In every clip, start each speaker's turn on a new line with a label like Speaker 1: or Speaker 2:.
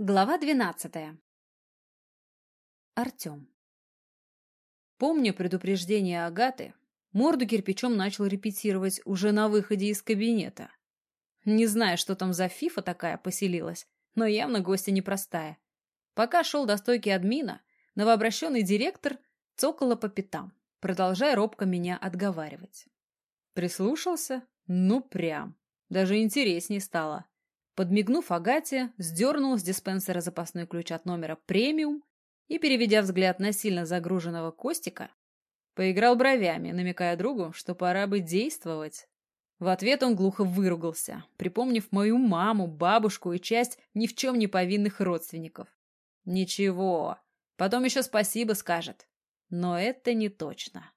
Speaker 1: Глава двенадцатая. Артем. Помня предупреждение Агаты, морду кирпичом начал репетировать уже на выходе из кабинета. Не знаю, что там за фифа такая поселилась, но явно гостья непростая. Пока шел до стойки админа, новообращенный директор цокала по пятам, продолжая робко меня отговаривать. Прислушался? Ну прям. Даже интересней стало. Подмигнув Агате, сдернул с диспенсера запасной ключ от номера «Премиум» и, переведя взгляд на сильно загруженного Костика, поиграл бровями, намекая другу, что пора бы действовать. В ответ он глухо выругался, припомнив мою маму, бабушку и часть ни в чем не повинных родственников. Ничего, потом еще спасибо скажет. Но это не точно.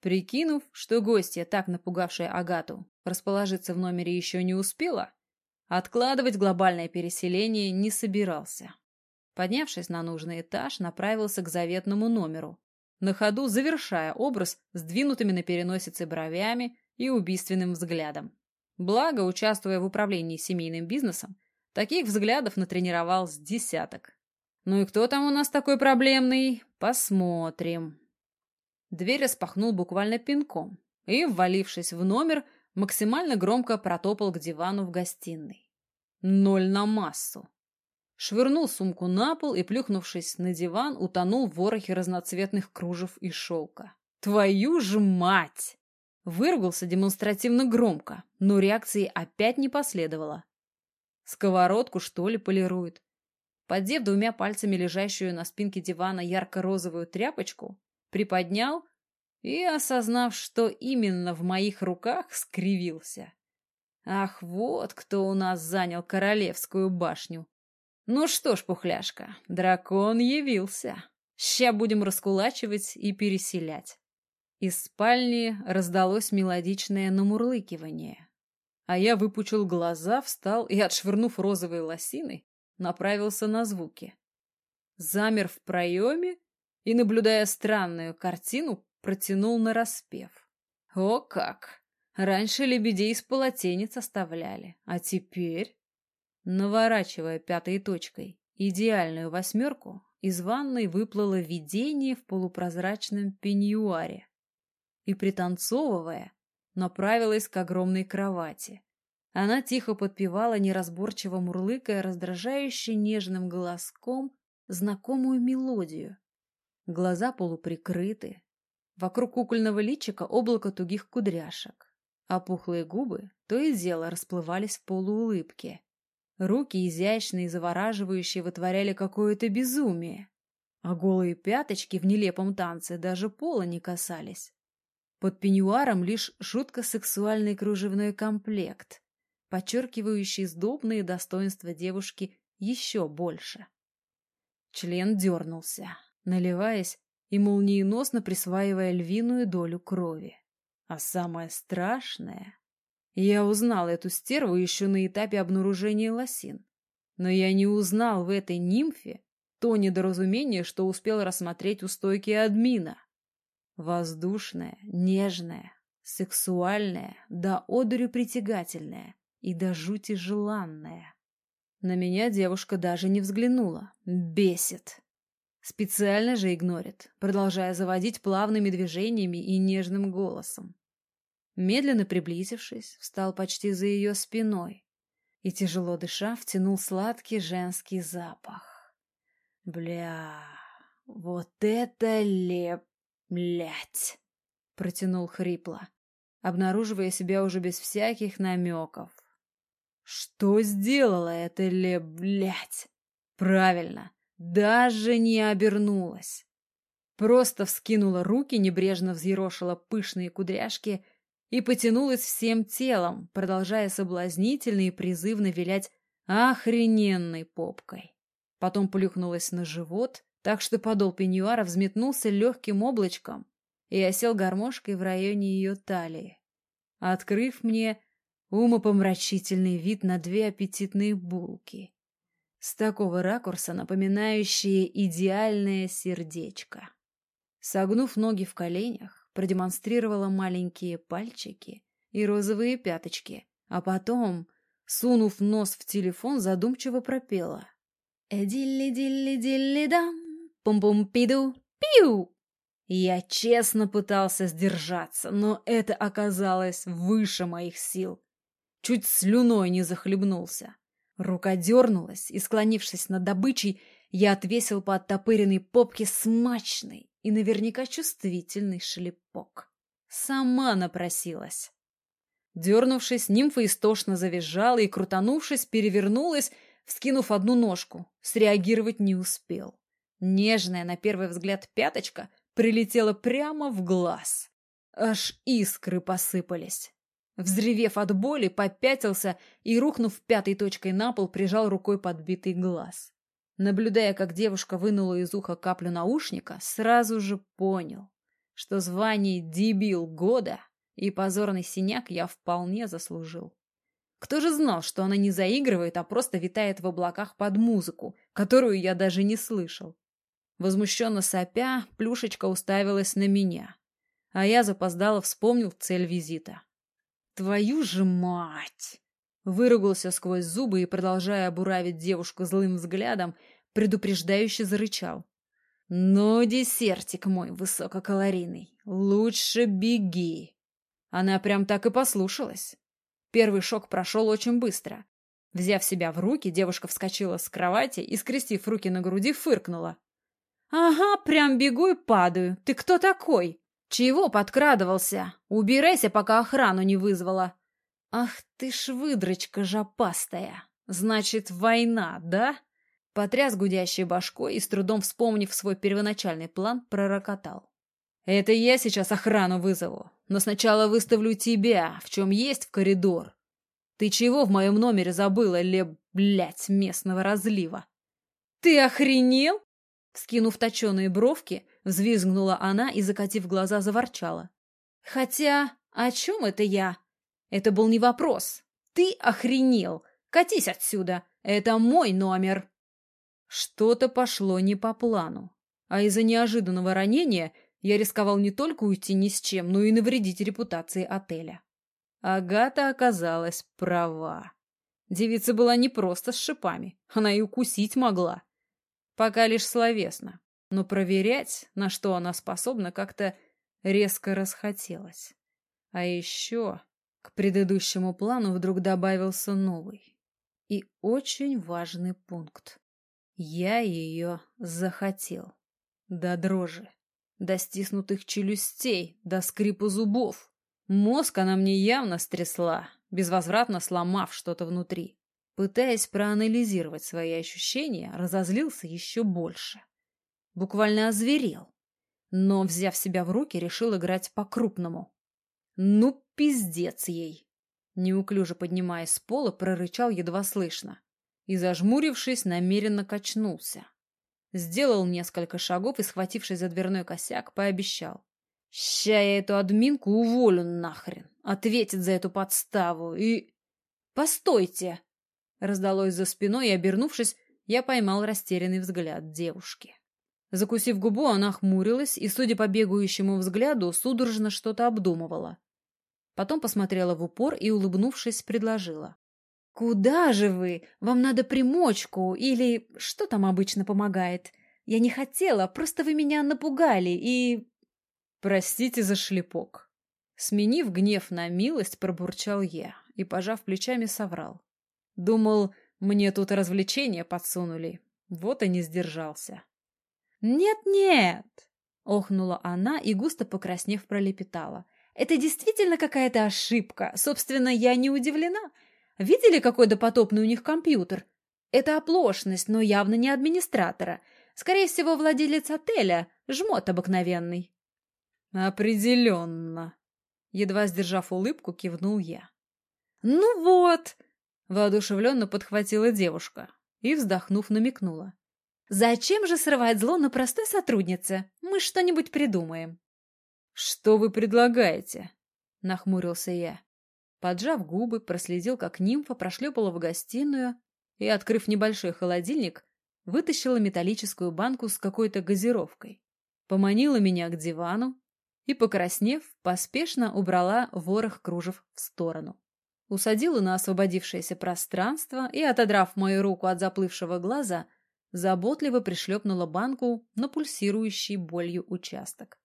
Speaker 1: Прикинув, что гостья, так напугавшая Агату, расположиться в номере еще не успела, Откладывать глобальное переселение не собирался. Поднявшись на нужный этаж, направился к заветному номеру, на ходу завершая образ сдвинутыми на переносице бровями и убийственным взглядом. Благо, участвуя в управлении семейным бизнесом, таких взглядов натренировал с десяток. Ну и кто там у нас такой проблемный? Посмотрим. Дверь распахнул буквально пинком и, ввалившись в номер, максимально громко протопал к дивану в гостиной. Ноль на массу. Швырнул сумку на пол и, плюхнувшись на диван, утонул в ворохе разноцветных кружев и шелка. «Твою же мать!» Выругался демонстративно громко, но реакции опять не последовало. Сковородку, что ли, полирует? Поддев двумя пальцами лежащую на спинке дивана ярко-розовую тряпочку, приподнял и, осознав, что именно в моих руках, скривился. Ах, вот кто у нас занял королевскую башню. Ну что ж, пухляшка, дракон явился. Ща будем раскулачивать и переселять. Из спальни раздалось мелодичное намурлыкивание. А я выпучил глаза, встал и, отшвырнув розовые лосины, направился на звуки. Замер в проеме и, наблюдая странную картину, протянул нараспев. О как! Раньше лебедей из полотенец оставляли, а теперь... Наворачивая пятой точкой идеальную восьмерку, из ванной выплыло видение в полупрозрачном пеньюаре и, пританцовывая, направилась к огромной кровати. Она тихо подпевала, неразборчиво мурлыкая, раздражающе нежным голоском, знакомую мелодию. Глаза полуприкрыты, Вокруг кукольного личика облако тугих кудряшек, а пухлые губы то и дело расплывались в полуулыбке. Руки, изящные и завораживающие, вытворяли какое-то безумие, а голые пяточки в нелепом танце даже пола не касались. Под пеньюаром лишь жутко сексуальный кружевной комплект, подчеркивающий сдобные достоинства девушки еще больше. Член дернулся, наливаясь и молниеносно присваивая львиную долю крови. А самое страшное... Я узнал эту стерву еще на этапе обнаружения лосин. Но я не узнал в этой нимфе то недоразумение, что успел рассмотреть у стойки админа. Воздушная, нежная, сексуальная, до одурю притягательная и до жути желанная. На меня девушка даже не взглянула. Бесит. Специально же игнорит, продолжая заводить плавными движениями и нежным голосом. Медленно приблизившись, встал почти за ее спиной и, тяжело дыша, втянул сладкий женский запах. «Бля, вот это леп... блять!» — протянул хрипло, обнаруживая себя уже без всяких намеков. «Что сделала это леп... блять?» «Правильно, даже не обернулась. Просто вскинула руки, небрежно взъерошила пышные кудряшки и потянулась всем телом, продолжая соблазнительно и призывно вилять охрененной попкой. Потом плюхнулась на живот, так что подол пеньюара взметнулся легким облачком и осел гармошкой в районе ее талии, открыв мне умопомрачительный вид на две аппетитные булки с такого ракурса напоминающее идеальное сердечко. Согнув ноги в коленях, продемонстрировала маленькие пальчики и розовые пяточки, а потом, сунув нос в телефон, задумчиво пропела. Эдилли-дилли-дилли-дам, пум-пум-пиду, пиу! Я честно пытался сдержаться, но это оказалось выше моих сил. Чуть слюной не захлебнулся. Рука дернулась, и, склонившись над добычей, я отвесил по оттопыренной попке смачный и наверняка чувствительный шлепок. Сама напросилась. Дернувшись, нимфа истошно завизжала и, крутанувшись, перевернулась, вскинув одну ножку. Среагировать не успел. Нежная, на первый взгляд, пяточка прилетела прямо в глаз. Аж искры посыпались. Взревев от боли, попятился и, рухнув пятой точкой на пол, прижал рукой подбитый глаз. Наблюдая, как девушка вынула из уха каплю наушника, сразу же понял, что звание «дебил года» и позорный синяк я вполне заслужил. Кто же знал, что она не заигрывает, а просто витает в облаках под музыку, которую я даже не слышал? Возмущенно сопя, Плюшечка уставилась на меня, а я запоздало вспомнил цель визита. «Твою же мать!» Выругался сквозь зубы и, продолжая буравить девушку злым взглядом, предупреждающе зарычал. «Ну, десертик мой высококалорийный, лучше беги!» Она прям так и послушалась. Первый шок прошел очень быстро. Взяв себя в руки, девушка вскочила с кровати и, скрестив руки на груди, фыркнула. «Ага, прям бегу и падаю. Ты кто такой? Чего подкрадывался? Убирайся, пока охрану не вызвала». «Ах ты ж выдрочка жопастая! Значит, война, да?» Потряс гудящей башкой и, с трудом вспомнив свой первоначальный план, пророкотал. «Это я сейчас охрану вызову, но сначала выставлю тебя, в чем есть в коридор. Ты чего в моем номере забыла, ле, блядь, местного разлива?» «Ты охренел?» Скинув точеные бровки, взвизгнула она и, закатив глаза, заворчала. «Хотя, о чем это я?» Это был не вопрос. «Ты охренел! Катись отсюда! Это мой номер!» Что-то пошло не по плану. А из-за неожиданного ранения я рисковал не только уйти ни с чем, но и навредить репутации отеля. Агата оказалась права. Девица была не просто с шипами, она и укусить могла. Пока лишь словесно, но проверять, на что она способна, как-то резко расхотелось. А еще к предыдущему плану вдруг добавился новый и очень важный пункт. Я ее захотел. До дрожи, до стиснутых челюстей, до скрипа зубов. Мозг она мне явно стрясла, безвозвратно сломав что-то внутри. Пытаясь проанализировать свои ощущения, разозлился еще больше. Буквально озверел. Но, взяв себя в руки, решил играть по-крупному. «Ну, пиздец ей!» Неуклюже поднимаясь с пола, прорычал едва слышно. И, зажмурившись, намеренно качнулся. Сделал несколько шагов и, схватившись за дверной косяк, пообещал. «Ща я эту админку уволю нахрен! Ответит за эту подставу и...» «Постойте!» Раздалось за спиной, и, обернувшись, я поймал растерянный взгляд девушки. Закусив губу, она хмурилась и, судя по бегающему взгляду, судорожно что-то обдумывала. Потом посмотрела в упор и, улыбнувшись, предложила. «Куда же вы? Вам надо примочку или что там обычно помогает? Я не хотела, просто вы меня напугали и...» «Простите за шлепок». Сменив гнев на милость, пробурчал я и, пожав плечами, соврал. Думал, мне тут развлечения подсунули. Вот и не сдержался. «Нет-нет!» — охнула она и, густо покраснев, пролепетала. «Это действительно какая-то ошибка. Собственно, я не удивлена. Видели, какой допотопный у них компьютер? Это оплошность, но явно не администратора. Скорее всего, владелец отеля, жмот обыкновенный». «Определенно!» Едва сдержав улыбку, кивнул я. «Ну вот!» Воодушевленно подхватила девушка и, вздохнув, намекнула. «Зачем же срывать зло на простой сотруднице? Мы что-нибудь придумаем». «Что вы предлагаете?» — нахмурился я. Поджав губы, проследил, как нимфа прошлепала в гостиную и, открыв небольшой холодильник, вытащила металлическую банку с какой-то газировкой, поманила меня к дивану и, покраснев, поспешно убрала ворох кружев в сторону усадила на освободившееся пространство и, отодрав мою руку от заплывшего глаза, заботливо пришлепнула банку на пульсирующий болью участок.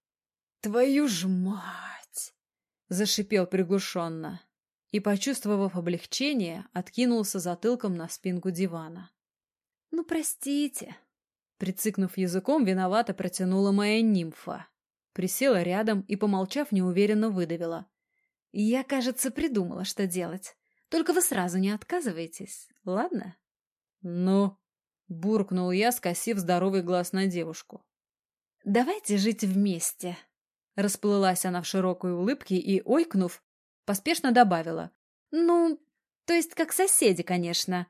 Speaker 2: «Твою ж мать!» — зашипел приглушенно и, почувствовав облегчение, откинулся затылком на спинку дивана.
Speaker 1: «Ну, простите!»
Speaker 2: Прицикнув языком, виновато протянула моя нимфа. Присела рядом и, помолчав, неуверенно выдавила.
Speaker 1: «Я, кажется, придумала, что делать. Только вы сразу не отказываетесь, ладно?»
Speaker 2: «Ну?» — буркнул я, скосив здоровый глаз на девушку.
Speaker 1: «Давайте жить вместе!» Расплылась она в широкой улыбке и, ойкнув, поспешно добавила. «Ну, то есть как соседи, конечно.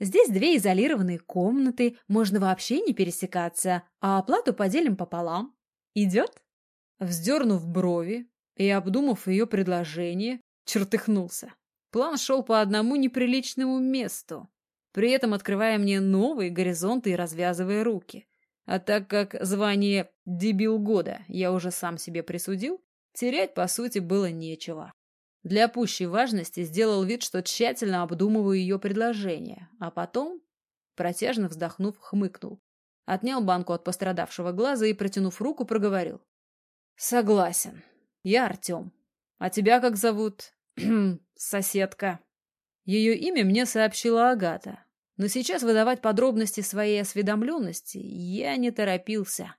Speaker 1: Здесь две изолированные комнаты, можно вообще не пересекаться, а оплату поделим пополам. Идет?»
Speaker 2: Вздернув брови и обдумав ее предложение, чертыхнулся. План шел по одному неприличному месту, при этом открывая мне новые горизонты и развязывая руки. А так как звание «дебил года» я уже сам себе присудил, терять, по сути, было нечего. Для пущей важности сделал вид, что тщательно обдумываю ее предложение, а потом, протяжно вздохнув, хмыкнул. Отнял банку от пострадавшего глаза и, протянув руку, проговорил. «Согласен. Я Артем. А тебя как зовут?» «Соседка». Ее имя мне сообщила Агата, но сейчас выдавать подробности своей осведомленности я не торопился.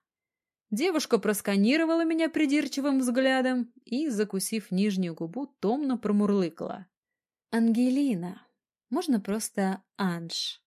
Speaker 2: Девушка просканировала меня придирчивым взглядом и, закусив нижнюю губу, томно промурлыкала.
Speaker 1: «Ангелина. Можно просто Анж».